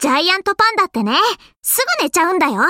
ジャイアントパンダってね、すぐ寝ちゃうんだよ。